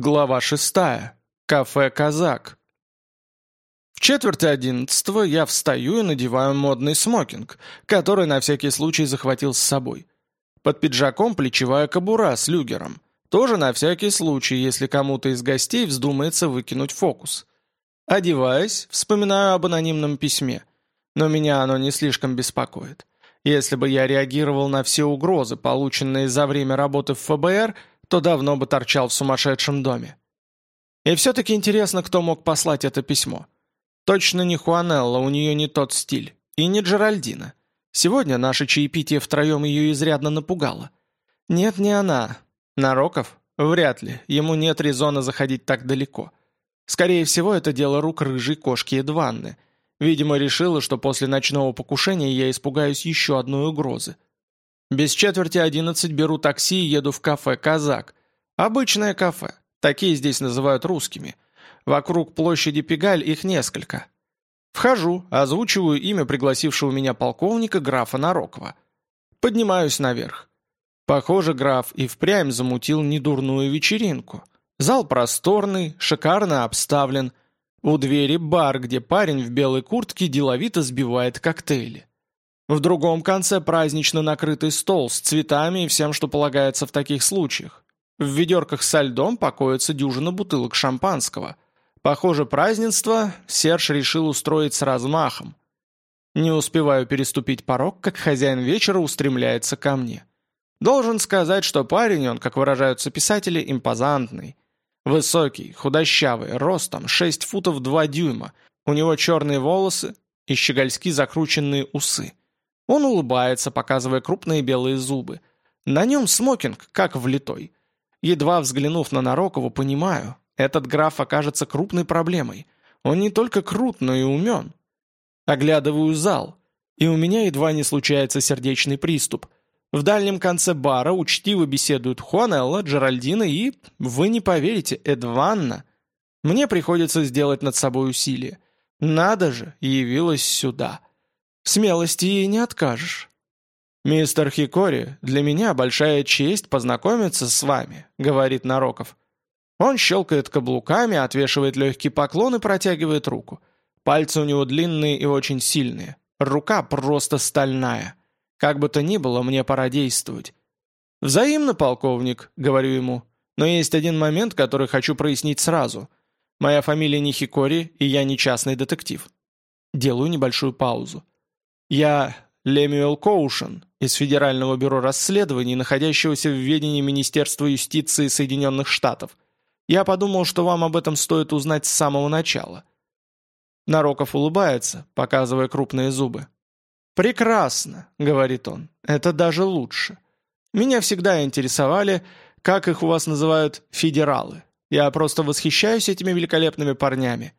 Глава шестая. Кафе «Казак». В четверти одиннадцатого я встаю и надеваю модный смокинг, который на всякий случай захватил с собой. Под пиджаком плечевая кобура с люгером. Тоже на всякий случай, если кому-то из гостей вздумается выкинуть фокус. Одеваясь, вспоминаю об анонимном письме. Но меня оно не слишком беспокоит. Если бы я реагировал на все угрозы, полученные за время работы в ФБР, то давно бы торчал в сумасшедшем доме. И все-таки интересно, кто мог послать это письмо. Точно не Хуанелла, у нее не тот стиль. И не Джеральдина. Сегодня наше чаепитие втроем ее изрядно напугало. Нет, не она. Нароков? Вряд ли. Ему нет резона заходить так далеко. Скорее всего, это дело рук рыжей кошки Эдванны. Видимо, решила, что после ночного покушения я испугаюсь еще одной угрозы – без четверти одиннадцать беру такси и еду в кафе «Казак». Обычное кафе. Такие здесь называют русскими. Вокруг площади Пегаль их несколько. Вхожу, озвучиваю имя пригласившего меня полковника графа Нарокова. Поднимаюсь наверх. Похоже, граф и впрямь замутил недурную вечеринку. Зал просторный, шикарно обставлен. У двери бар, где парень в белой куртке деловито сбивает коктейли. В другом конце празднично накрытый стол с цветами и всем, что полагается в таких случаях. В ведерках со льдом покоится дюжина бутылок шампанского. Похоже, празднество Серж решил устроить с размахом. Не успеваю переступить порог, как хозяин вечера устремляется ко мне. Должен сказать, что парень он, как выражаются писатели, импозантный. Высокий, худощавый, ростом 6 футов 2 дюйма. У него черные волосы и щегольски закрученные усы. Он улыбается, показывая крупные белые зубы. На нем смокинг, как влитой. Едва взглянув на Нарокову, понимаю, этот граф окажется крупной проблемой. Он не только крут, но и умен. Оглядываю зал, и у меня едва не случается сердечный приступ. В дальнем конце бара учтиво беседуют Хуанелла, Джеральдина и, вы не поверите, Эдванна. Мне приходится сделать над собой усилие. Надо же, явилась сюда. Смелости ей не откажешь». «Мистер Хикори, для меня большая честь познакомиться с вами», — говорит Нароков. Он щелкает каблуками, отвешивает легкий поклон и протягивает руку. Пальцы у него длинные и очень сильные. Рука просто стальная. Как бы то ни было, мне пора действовать. «Взаимно, полковник», — говорю ему. «Но есть один момент, который хочу прояснить сразу. Моя фамилия не Хикори, и я не частный детектив». Делаю небольшую паузу. Я Лемюэл Коушен из Федерального бюро расследований, находящегося в ведении Министерства юстиции Соединенных Штатов. Я подумал, что вам об этом стоит узнать с самого начала». Нароков улыбается, показывая крупные зубы. «Прекрасно», — говорит он, — «это даже лучше. Меня всегда интересовали, как их у вас называют, федералы. Я просто восхищаюсь этими великолепными парнями».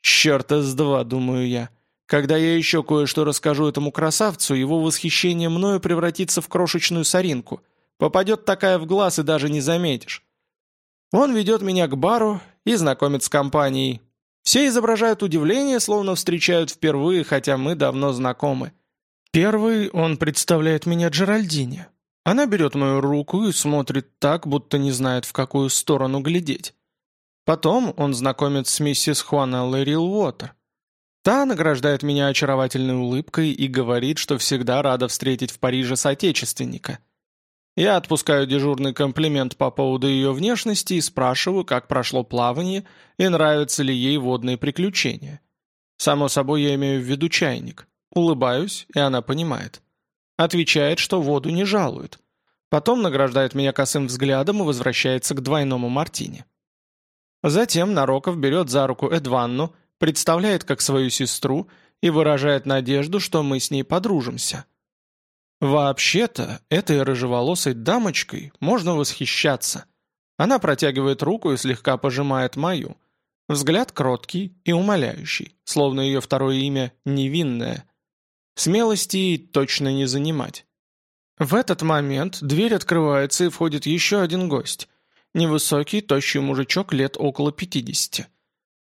«Черта с два», — думаю я. Когда я еще кое-что расскажу этому красавцу, его восхищение мною превратится в крошечную соринку. Попадет такая в глаз и даже не заметишь. Он ведет меня к бару и знакомит с компанией. Все изображают удивление, словно встречают впервые, хотя мы давно знакомы. Первый он представляет меня Джеральдине. Она берет мою руку и смотрит так, будто не знает, в какую сторону глядеть. Потом он знакомит с миссис Хуанеллой Рилвотер. Та награждает меня очаровательной улыбкой и говорит, что всегда рада встретить в Париже соотечественника. Я отпускаю дежурный комплимент по поводу ее внешности и спрашиваю, как прошло плавание и нравятся ли ей водные приключения. Само собой, я имею в виду чайник. Улыбаюсь, и она понимает. Отвечает, что воду не жалует. Потом награждает меня косым взглядом и возвращается к двойному мартине. Затем Нароков берет за руку Эдванну – представляет как свою сестру и выражает надежду, что мы с ней подружимся. Вообще-то, этой рыжеволосой дамочкой можно восхищаться. Она протягивает руку и слегка пожимает мою. Взгляд кроткий и умоляющий, словно ее второе имя «невинное». Смелости ей точно не занимать. В этот момент дверь открывается и входит еще один гость. Невысокий, тощий мужичок лет около 50.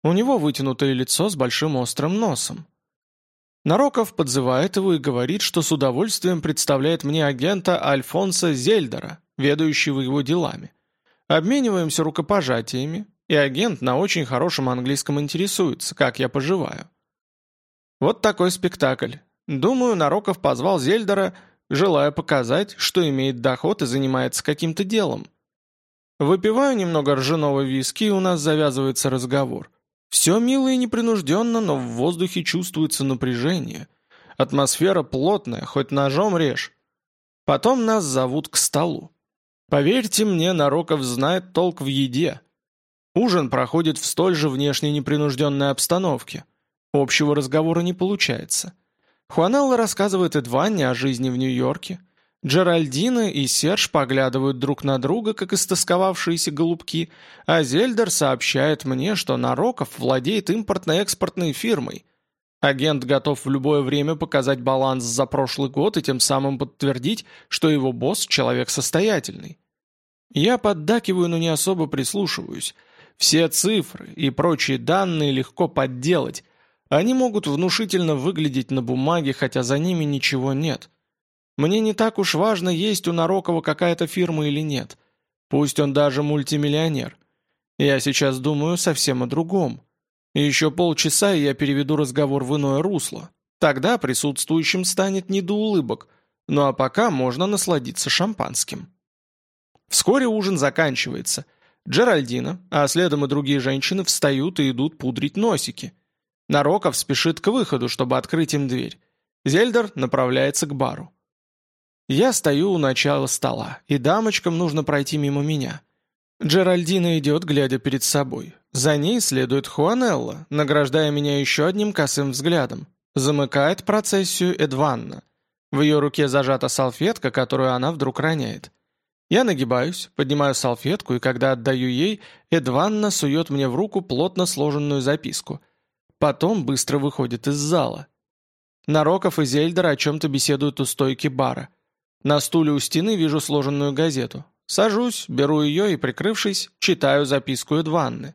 У него вытянутое лицо с большим острым носом. Нароков подзывает его и говорит, что с удовольствием представляет мне агента Альфонса Зельдера, ведающего его делами. Обмениваемся рукопожатиями, и агент на очень хорошем английском интересуется, как я поживаю. Вот такой спектакль. Думаю, Нароков позвал Зельдера, желая показать, что имеет доход и занимается каким-то делом. Выпиваю немного ржаного виски, и у нас завязывается разговор. Все мило и непринужденно, но в воздухе чувствуется напряжение. Атмосфера плотная, хоть ножом режь. Потом нас зовут к столу. Поверьте мне, Нароков знает толк в еде. Ужин проходит в столь же внешне непринужденной обстановке. Общего разговора не получается. Хуанелла рассказывает Эдванне о жизни в Нью-Йорке, Джеральдина и Серж поглядывают друг на друга, как истосковавшиеся голубки, а Зельдер сообщает мне, что Нароков владеет импортно-экспортной фирмой. Агент готов в любое время показать баланс за прошлый год и тем самым подтвердить, что его босс – человек состоятельный. Я поддакиваю, но не особо прислушиваюсь. Все цифры и прочие данные легко подделать. Они могут внушительно выглядеть на бумаге, хотя за ними ничего нет – мне не так уж важно, есть у Нарокова какая-то фирма или нет. Пусть он даже мультимиллионер. Я сейчас думаю совсем о другом. И еще полчаса, и я переведу разговор в иное русло. Тогда присутствующим станет не до улыбок, ну а пока можно насладиться шампанским. Вскоре ужин заканчивается. Джеральдина, а следом и другие женщины встают и идут пудрить носики. Нароков спешит к выходу, чтобы открыть им дверь. Зельдер направляется к бару. Я стою у начала стола, и дамочкам нужно пройти мимо меня. Джеральдина идет, глядя перед собой. За ней следует Хуанелла, награждая меня еще одним косым взглядом. Замыкает процессию Эдванна. В ее руке зажата салфетка, которую она вдруг роняет. Я нагибаюсь, поднимаю салфетку, и когда отдаю ей, Эдванна сует мне в руку плотно сложенную записку. Потом быстро выходит из зала. Нароков и Зельдер о чем-то беседуют у стойки бара. На стуле у стены вижу сложенную газету. Сажусь, беру ее и, прикрывшись, читаю записку Эдванны.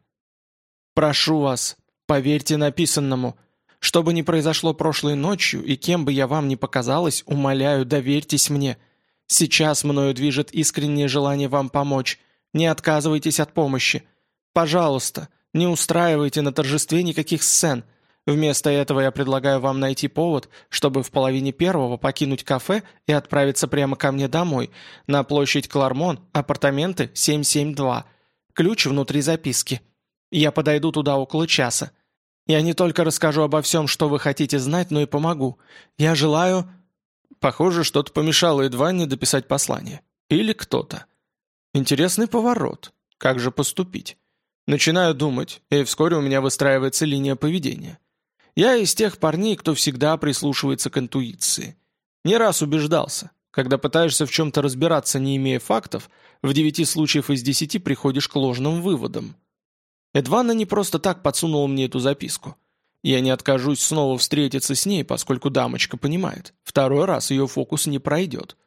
«Прошу вас, поверьте написанному. Что бы ни произошло прошлой ночью и кем бы я вам ни показалась, умоляю, доверьтесь мне. Сейчас мною движет искреннее желание вам помочь. Не отказывайтесь от помощи. Пожалуйста, не устраивайте на торжестве никаких сцен». Вместо этого я предлагаю вам найти повод, чтобы в половине первого покинуть кафе и отправиться прямо ко мне домой, на площадь Клармон, апартаменты 772. Ключ внутри записки. Я подойду туда около часа. Я не только расскажу обо всем, что вы хотите знать, но и помогу. Я желаю...» Похоже, что-то помешало едва не дописать послание. Или кто-то. Интересный поворот. Как же поступить? Начинаю думать, и вскоре у меня выстраивается линия поведения. Я из тех парней, кто всегда прислушивается к интуиции. Не раз убеждался. Когда пытаешься в чем-то разбираться, не имея фактов, в девяти случаев из десяти приходишь к ложным выводам. Эдвана не просто так подсунула мне эту записку. Я не откажусь снова встретиться с ней, поскольку дамочка понимает. Второй раз ее фокус не пройдет.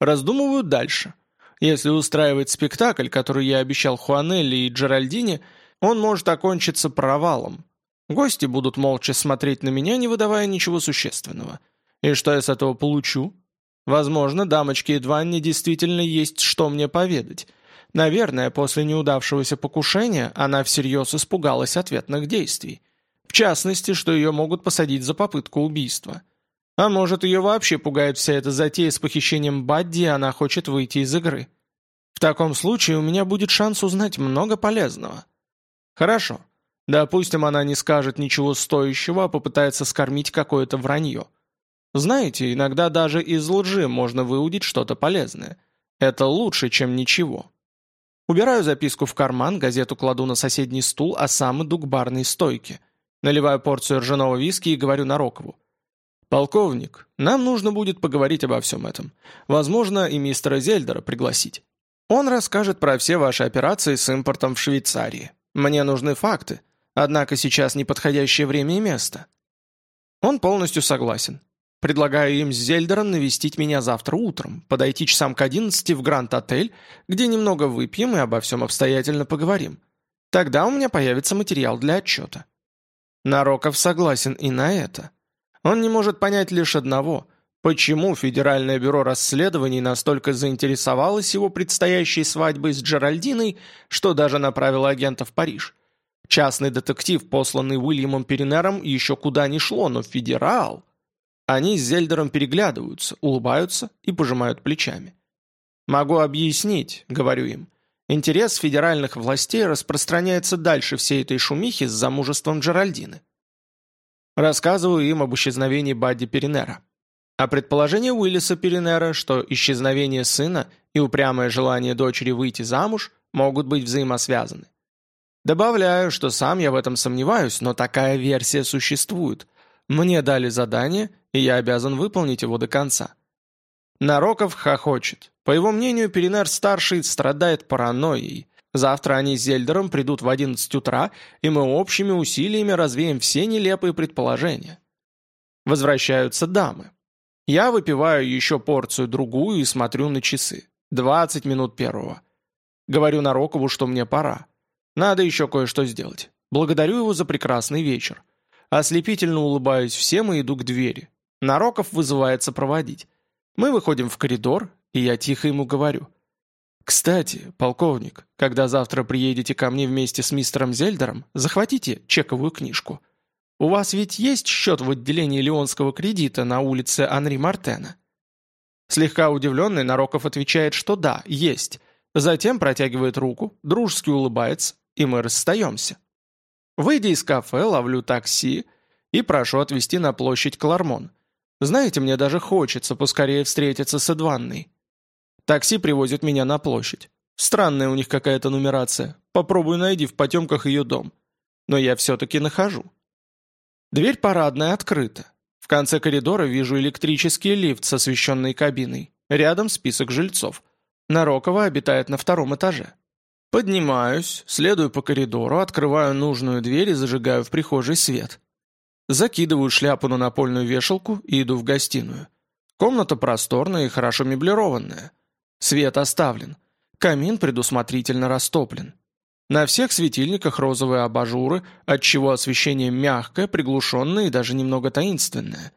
Раздумываю дальше. Если устраивать спектакль, который я обещал Хуанелли и Джеральдине, он может окончиться провалом. Гости будут молча смотреть на меня, не выдавая ничего существенного. И что я с этого получу? Возможно, дамочке Эдванне действительно есть что мне поведать. Наверное, после неудавшегося покушения она всерьез испугалась ответных действий. В частности, что ее могут посадить за попытку убийства. А может, ее вообще пугает вся эта затея с похищением Бадди, и она хочет выйти из игры. В таком случае у меня будет шанс узнать много полезного. Хорошо. Допустим, она не скажет ничего стоящего, а попытается скормить какое-то вранье. Знаете, иногда даже из лжи можно выудить что-то полезное. Это лучше, чем ничего. Убираю записку в карман, газету кладу на соседний стул, а сам иду к барной стойке. Наливаю порцию ржаного виски и говорю Нарокову. «Полковник, нам нужно будет поговорить обо всем этом. Возможно, и мистера Зельдера пригласить. Он расскажет про все ваши операции с импортом в Швейцарии. Мне нужны факты. Однако сейчас неподходящее время и место. Он полностью согласен. Предлагаю им с Зельдером навестить меня завтра утром, подойти часам к 11 в Гранд-отель, где немного выпьем и обо всем обстоятельно поговорим. Тогда у меня появится материал для отчета. Нароков согласен и на это. Он не может понять лишь одного – Почему Федеральное бюро расследований настолько заинтересовалось его предстоящей свадьбой с Джеральдиной, что даже направило агента в Париж? Частный детектив, посланный Уильямом Перенером, еще куда ни шло, но федерал... Они с Зельдером переглядываются, улыбаются и пожимают плечами. «Могу объяснить», — говорю им. «Интерес федеральных властей распространяется дальше всей этой шумихи с замужеством Джеральдины». Рассказываю им об исчезновении Бадди Перенера. А предположение Уиллиса Перенера, что исчезновение сына и упрямое желание дочери выйти замуж могут быть взаимосвязаны. Добавляю, что сам я в этом сомневаюсь, но такая версия существует. Мне дали задание, и я обязан выполнить его до конца. Нароков хохочет. По его мнению, Перинер старший страдает паранойей. Завтра они с Зельдером придут в 11 утра, и мы общими усилиями развеем все нелепые предположения. Возвращаются дамы. Я выпиваю еще порцию-другую и смотрю на часы. 20 минут первого. Говорю Нарокову, что мне пора. Надо еще кое-что сделать. Благодарю его за прекрасный вечер. Ослепительно улыбаюсь всем и иду к двери. Нароков вызывается проводить. Мы выходим в коридор, и я тихо ему говорю. «Кстати, полковник, когда завтра приедете ко мне вместе с мистером Зельдером, захватите чековую книжку. У вас ведь есть счет в отделении Леонского кредита на улице Анри Мартена?» Слегка удивленный, Нароков отвечает, что да, есть. Затем протягивает руку, дружески улыбается, и мы расстаемся. Выйдя из кафе, ловлю такси и прошу отвезти на площадь Клармон. Знаете, мне даже хочется поскорее встретиться с Эдванной. Такси привозит меня на площадь. Странная у них какая-то нумерация. Попробуй найди в потемках ее дом. Но я все-таки нахожу. Дверь парадная открыта. В конце коридора вижу электрический лифт с освещенной кабиной. Рядом список жильцов. Нарокова обитает на втором этаже. Поднимаюсь, следую по коридору, открываю нужную дверь и зажигаю в прихожей свет. Закидываю шляпу на напольную вешалку и иду в гостиную. Комната просторная и хорошо меблированная. Свет оставлен. Камин предусмотрительно растоплен. На всех светильниках розовые абажуры, отчего освещение мягкое, приглушенное и даже немного таинственное.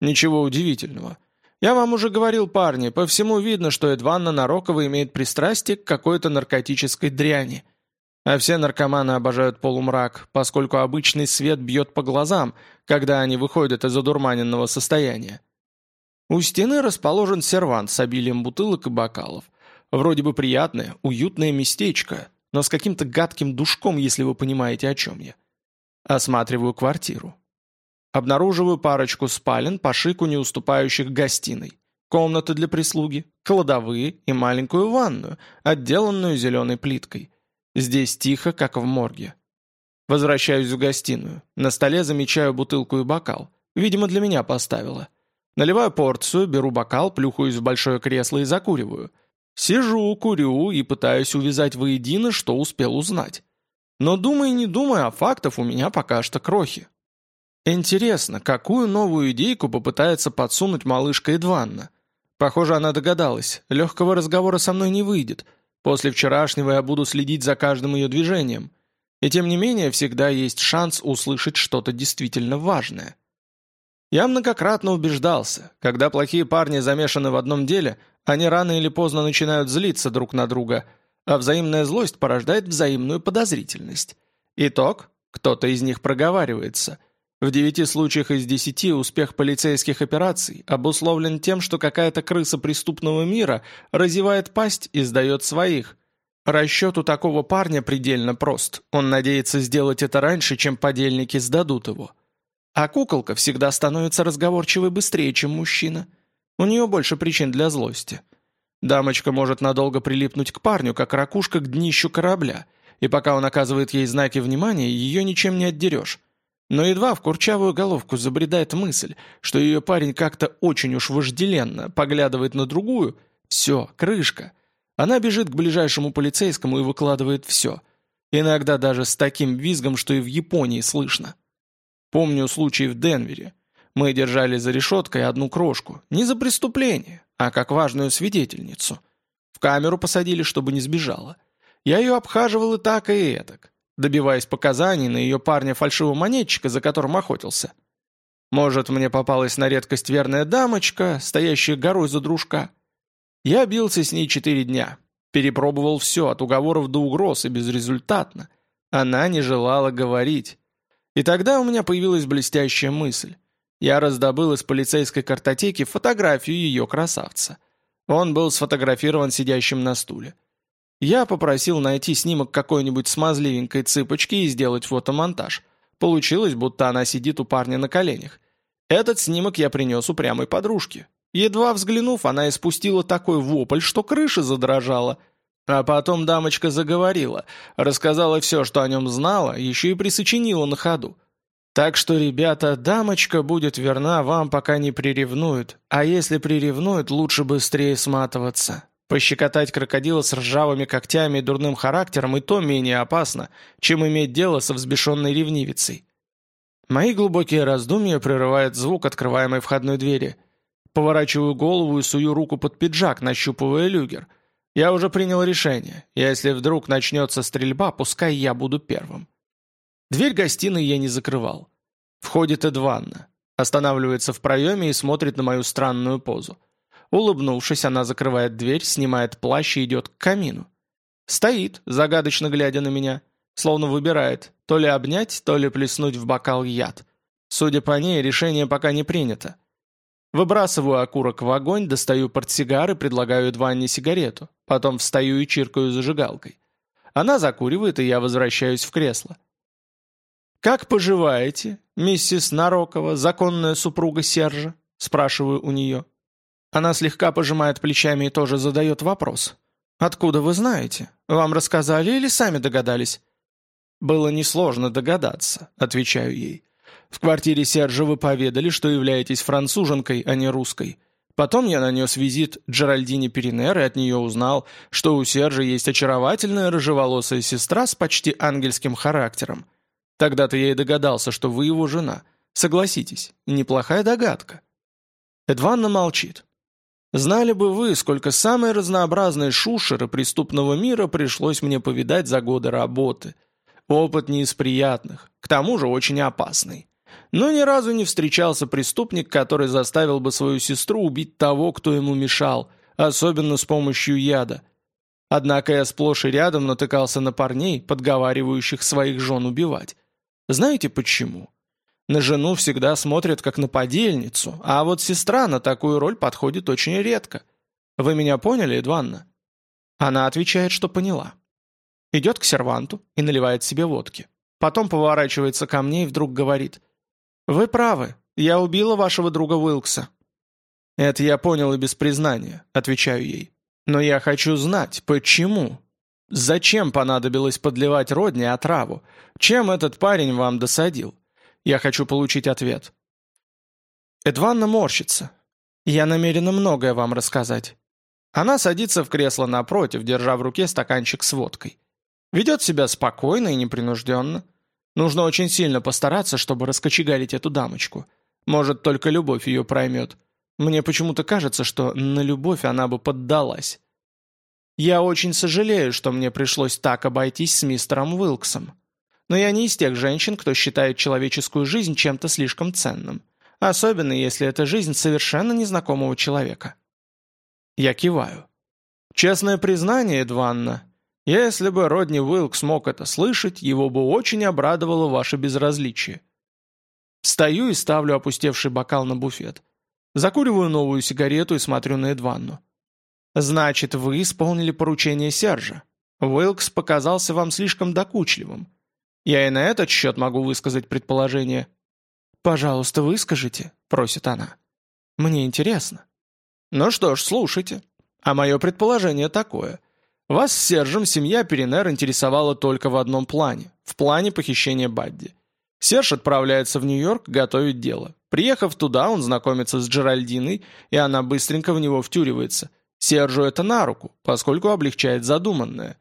Ничего удивительного – я вам уже говорил, парни, по всему видно, что Эдванна Нарокова имеет пристрастие к какой-то наркотической дряни. А все наркоманы обожают полумрак, поскольку обычный свет бьет по глазам, когда они выходят из одурманенного состояния. У стены расположен сервант с обилием бутылок и бокалов. Вроде бы приятное, уютное местечко, но с каким-то гадким душком, если вы понимаете, о чем я. Осматриваю квартиру. Обнаруживаю парочку спален по шику не уступающих гостиной, комнаты для прислуги, кладовые и маленькую ванную, отделанную зеленой плиткой. Здесь тихо, как в морге. Возвращаюсь в гостиную. На столе замечаю бутылку и бокал. Видимо, для меня поставила. Наливаю порцию, беру бокал, плюхаюсь в большое кресло и закуриваю. Сижу, курю и пытаюсь увязать воедино, что успел узнать. Но думай, не думай, а фактов у меня пока что крохи. Интересно, какую новую идейку попытается подсунуть малышка Эдванна? Похоже, она догадалась, легкого разговора со мной не выйдет. После вчерашнего я буду следить за каждым ее движением. И тем не менее, всегда есть шанс услышать что-то действительно важное. Я многократно убеждался, когда плохие парни замешаны в одном деле, они рано или поздно начинают злиться друг на друга, а взаимная злость порождает взаимную подозрительность. Итог – кто-то из них проговаривается – в девяти случаях из десяти успех полицейских операций обусловлен тем, что какая-то крыса преступного мира разевает пасть и сдает своих. Расчет у такого парня предельно прост. Он надеется сделать это раньше, чем подельники сдадут его. А куколка всегда становится разговорчивой быстрее, чем мужчина. У нее больше причин для злости. Дамочка может надолго прилипнуть к парню, как ракушка к днищу корабля, и пока он оказывает ей знаки внимания, ее ничем не отдерешь. Но едва в курчавую головку забредает мысль, что ее парень как-то очень уж вожделенно поглядывает на другую, все, крышка. Она бежит к ближайшему полицейскому и выкладывает все. Иногда даже с таким визгом, что и в Японии слышно. Помню случай в Денвере. Мы держали за решеткой одну крошку. Не за преступление, а как важную свидетельницу. В камеру посадили, чтобы не сбежала. Я ее обхаживал и так, и этак добиваясь показаний на ее парня-фальшивомонетчика, за которым охотился. Может, мне попалась на редкость верная дамочка, стоящая горой за дружка. Я бился с ней четыре дня. Перепробовал все, от уговоров до угроз, и безрезультатно. Она не желала говорить. И тогда у меня появилась блестящая мысль. Я раздобыл из полицейской картотеки фотографию ее красавца. Он был сфотографирован сидящим на стуле. Я попросил найти снимок какой-нибудь смазливенькой цыпочки и сделать фотомонтаж. Получилось, будто она сидит у парня на коленях. Этот снимок я принес упрямой подружке. Едва взглянув, она испустила такой вопль, что крыша задрожала. А потом дамочка заговорила, рассказала все, что о нем знала, еще и присочинила на ходу. Так что, ребята, дамочка будет верна вам, пока не приревнует, а если приревнует, лучше быстрее сматываться. Пощекотать крокодила с ржавыми когтями и дурным характером и то менее опасно, чем иметь дело со взбешенной ревнивицей. Мои глубокие раздумья прерывает звук открываемой входной двери. Поворачиваю голову и сую руку под пиджак, нащупывая люгер. Я уже принял решение. Если вдруг начнется стрельба, пускай я буду первым. Дверь гостиной я не закрывал. Входит Эдванна. Останавливается в проеме и смотрит на мою странную позу. Улыбнувшись, она закрывает дверь, снимает плащ и идет к камину. Стоит, загадочно глядя на меня, словно выбирает, то ли обнять, то ли плеснуть в бокал яд. Судя по ней, решение пока не принято. Выбрасываю окурок в огонь, достаю портсигар и предлагаю Дванне сигарету. Потом встаю и чиркаю зажигалкой. Она закуривает, и я возвращаюсь в кресло. «Как поживаете, миссис Нарокова, законная супруга Сержа?» Спрашиваю у нее. Она слегка пожимает плечами и тоже задает вопрос. «Откуда вы знаете? Вам рассказали или сами догадались?» «Было несложно догадаться», — отвечаю ей. «В квартире Сержа вы поведали, что являетесь француженкой, а не русской. Потом я нанес визит Джеральдине Перинер и от нее узнал, что у Сержа есть очаровательная рыжеволосая сестра с почти ангельским характером. Тогда-то я и догадался, что вы его жена. Согласитесь, неплохая догадка». Эдванна молчит. Знали бы вы, сколько самой разнообразной шушеры преступного мира пришлось мне повидать за годы работы. Опыт не из приятных, к тому же очень опасный. Но ни разу не встречался преступник, который заставил бы свою сестру убить того, кто ему мешал, особенно с помощью яда. Однако я сплошь и рядом натыкался на парней, подговаривающих своих жен убивать. Знаете почему? На жену всегда смотрят как на подельницу, а вот сестра на такую роль подходит очень редко. Вы меня поняли, Эдванна?» Она отвечает, что поняла. Идет к серванту и наливает себе водки. Потом поворачивается ко мне и вдруг говорит. «Вы правы, я убила вашего друга Уилкса». «Это я понял и без признания», — отвечаю ей. «Но я хочу знать, почему? Зачем понадобилось подливать Родни отраву? Чем этот парень вам досадил?» Я хочу получить ответ». Эдванна морщится. «Я намерена многое вам рассказать». Она садится в кресло напротив, держа в руке стаканчик с водкой. Ведет себя спокойно и непринужденно. Нужно очень сильно постараться, чтобы раскочегарить эту дамочку. Может, только любовь ее проймет. Мне почему-то кажется, что на любовь она бы поддалась. Я очень сожалею, что мне пришлось так обойтись с мистером Уилксом. Но я не из тех женщин, кто считает человеческую жизнь чем-то слишком ценным. Особенно, если это жизнь совершенно незнакомого человека. Я киваю. Честное признание, Эдванна, если бы Родни Уилкс мог это слышать, его бы очень обрадовало ваше безразличие. Стою и ставлю опустевший бокал на буфет. Закуриваю новую сигарету и смотрю на Эдванну. «Значит, вы исполнили поручение Сержа. Уилкс показался вам слишком докучливым. Я и на этот счет могу высказать предположение. «Пожалуйста, выскажите», — просит она. «Мне интересно». «Ну что ж, слушайте. А мое предположение такое. Вас с Сержем семья Перенер интересовала только в одном плане. В плане похищения Бадди. Серж отправляется в Нью-Йорк готовить дело. Приехав туда, он знакомится с Джеральдиной, и она быстренько в него втюривается. Сержу это на руку, поскольку облегчает задуманное.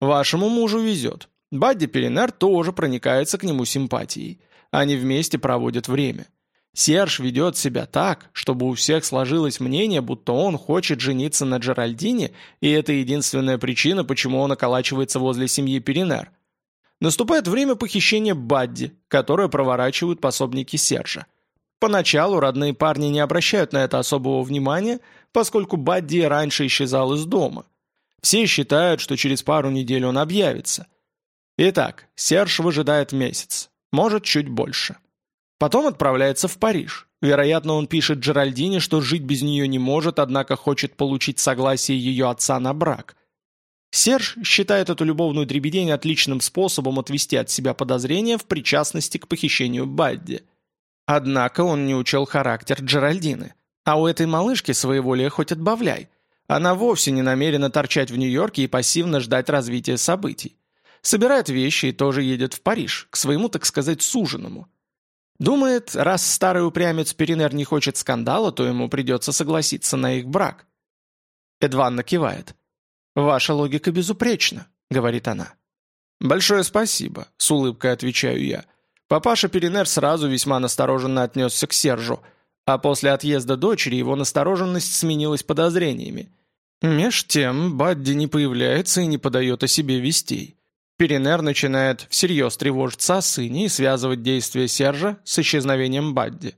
Вашему мужу везет. Бадди Пеленар тоже проникается к нему симпатией. Они вместе проводят время. Серж ведет себя так, чтобы у всех сложилось мнение, будто он хочет жениться на Джеральдине, и это единственная причина, почему он околачивается возле семьи Перинер. Наступает время похищения Бадди, которое проворачивают пособники Сержа. Поначалу родные парни не обращают на это особого внимания, поскольку Бадди раньше исчезал из дома. Все считают, что через пару недель он объявится. Итак, Серж выжидает месяц, может, чуть больше. Потом отправляется в Париж. Вероятно, он пишет Джеральдине, что жить без нее не может, однако хочет получить согласие ее отца на брак. Серж считает эту любовную дребедень отличным способом отвести от себя подозрения в причастности к похищению Бадди. Однако он не учел характер Джеральдины. А у этой малышки своеволие хоть отбавляй. Она вовсе не намерена торчать в Нью-Йорке и пассивно ждать развития событий собирает вещи и тоже едет в Париж, к своему, так сказать, суженому. Думает, раз старый упрямец Перинер не хочет скандала, то ему придется согласиться на их брак. Эдванна кивает. «Ваша логика безупречна», — говорит она. «Большое спасибо», — с улыбкой отвечаю я. Папаша Перинер сразу весьма настороженно отнесся к Сержу, а после отъезда дочери его настороженность сменилась подозрениями. Меж тем Бадди не появляется и не подает о себе вестей. Перенер начинает всерьез тревожиться о сыне и связывать действия Сержа с исчезновением Бадди.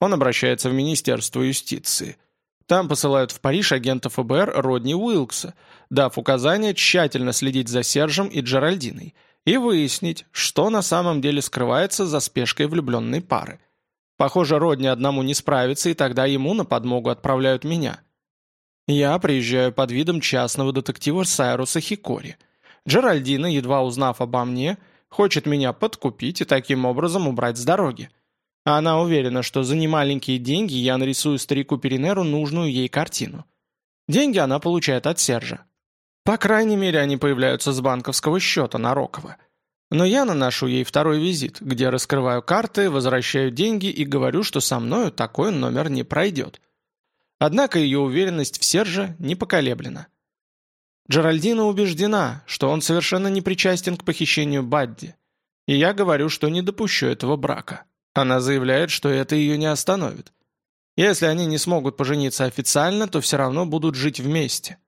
Он обращается в Министерство юстиции. Там посылают в Париж агента ФБР Родни Уилкса, дав указание тщательно следить за Сержем и Джеральдиной и выяснить, что на самом деле скрывается за спешкой влюбленной пары. Похоже, Родни одному не справится, и тогда ему на подмогу отправляют меня. Я приезжаю под видом частного детектива Сайруса Хикори – Джеральдина, едва узнав обо мне, хочет меня подкупить и таким образом убрать с дороги. А она уверена, что за немаленькие деньги я нарисую старику Перинеру нужную ей картину. Деньги она получает от Сержа. По крайней мере, они появляются с банковского счета на Рокова. Но я наношу ей второй визит, где раскрываю карты, возвращаю деньги и говорю, что со мною такой номер не пройдет. Однако ее уверенность в Серже не поколеблена. Джеральдина убеждена, что он совершенно не причастен к похищению Бадди. И я говорю, что не допущу этого брака. Она заявляет, что это ее не остановит. Если они не смогут пожениться официально, то все равно будут жить вместе.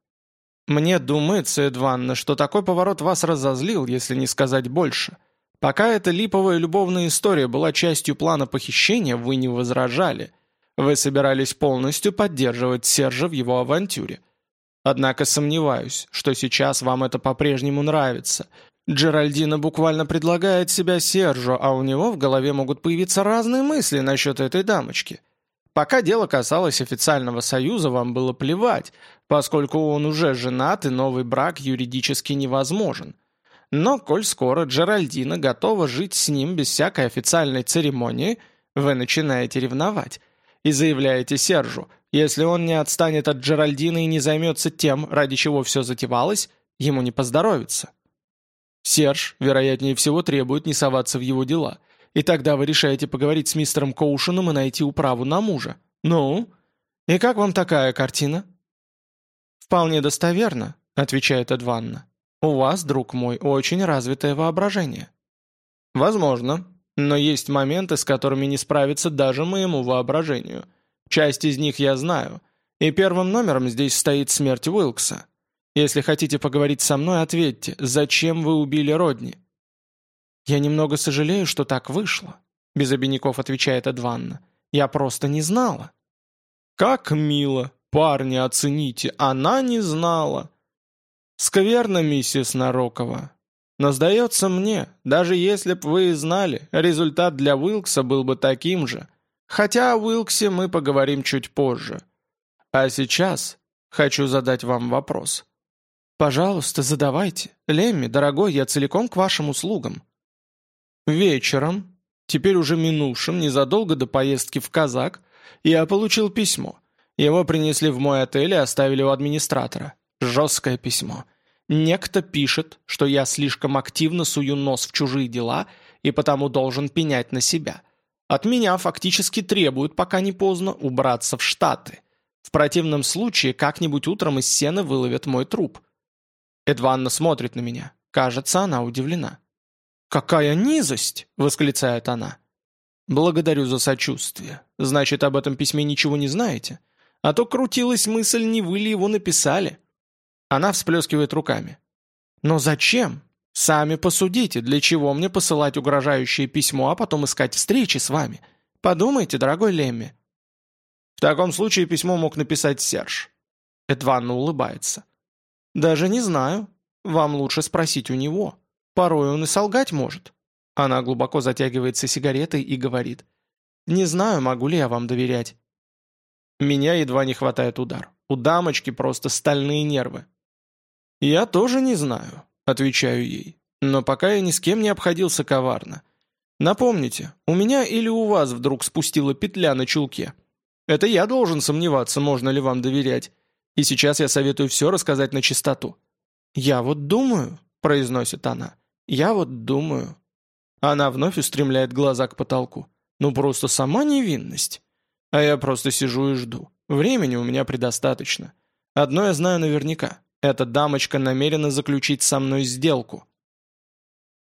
Мне думается, Эдванна, что такой поворот вас разозлил, если не сказать больше. Пока эта липовая любовная история была частью плана похищения, вы не возражали. Вы собирались полностью поддерживать Сержа в его авантюре. Однако сомневаюсь, что сейчас вам это по-прежнему нравится. Джеральдина буквально предлагает себя Сержу, а у него в голове могут появиться разные мысли насчет этой дамочки. Пока дело касалось официального союза, вам было плевать, поскольку он уже женат и новый брак юридически невозможен. Но коль скоро Джеральдина готова жить с ним без всякой официальной церемонии, вы начинаете ревновать и заявляете Сержу – если он не отстанет от Джеральдина и не займется тем, ради чего все затевалось, ему не поздоровится. Серж, вероятнее всего, требует не соваться в его дела. И тогда вы решаете поговорить с мистером Коушеном и найти управу на мужа. Ну? И как вам такая картина? «Вполне достоверно», — отвечает Эдванна. «У вас, друг мой, очень развитое воображение». «Возможно, но есть моменты, с которыми не справится даже моему воображению». Часть из них я знаю. И первым номером здесь стоит смерть Уилкса. Если хотите поговорить со мной, ответьте, зачем вы убили Родни?» «Я немного сожалею, что так вышло», — без обиняков отвечает Адванна. «Я просто не знала». «Как мило! Парни, оцените, она не знала!» «Скверно, миссис Нарокова. Но сдается мне, даже если б вы и знали, результат для Уилкса был бы таким же». Хотя о Уилксе мы поговорим чуть позже. А сейчас хочу задать вам вопрос. Пожалуйста, задавайте. Лемми, дорогой, я целиком к вашим услугам. Вечером, теперь уже минувшим, незадолго до поездки в Казак, я получил письмо. Его принесли в мой отель и оставили у администратора. Жесткое письмо. Некто пишет, что я слишком активно сую нос в чужие дела и потому должен пенять на себя. От меня фактически требуют, пока не поздно, убраться в Штаты. В противном случае как-нибудь утром из сена выловят мой труп. Эдванна смотрит на меня. Кажется, она удивлена. «Какая низость!» — восклицает она. «Благодарю за сочувствие. Значит, об этом письме ничего не знаете? А то крутилась мысль, не вы ли его написали?» Она всплескивает руками. «Но зачем? Сами посудите, для чего мне посылать угрожающее письмо, а потом искать встречи с вами. Подумайте, дорогой Лемми». В таком случае письмо мог написать Серж. Эдванна улыбается. «Даже не знаю. Вам лучше спросить у него. Порой он и солгать может». Она глубоко затягивается сигаретой и говорит. «Не знаю, могу ли я вам доверять». Меня едва не хватает удар. У дамочки просто стальные нервы. «Я тоже не знаю», отвечаю ей. Но пока я ни с кем не обходился коварно. Напомните, у меня или у вас вдруг спустила петля на чулке? Это я должен сомневаться, можно ли вам доверять. И сейчас я советую все рассказать на чистоту. «Я вот думаю», — произносит она. «Я вот думаю». Она вновь устремляет глаза к потолку. «Ну просто сама невинность». А я просто сижу и жду. Времени у меня предостаточно. Одно я знаю наверняка. Эта дамочка намерена заключить со мной сделку.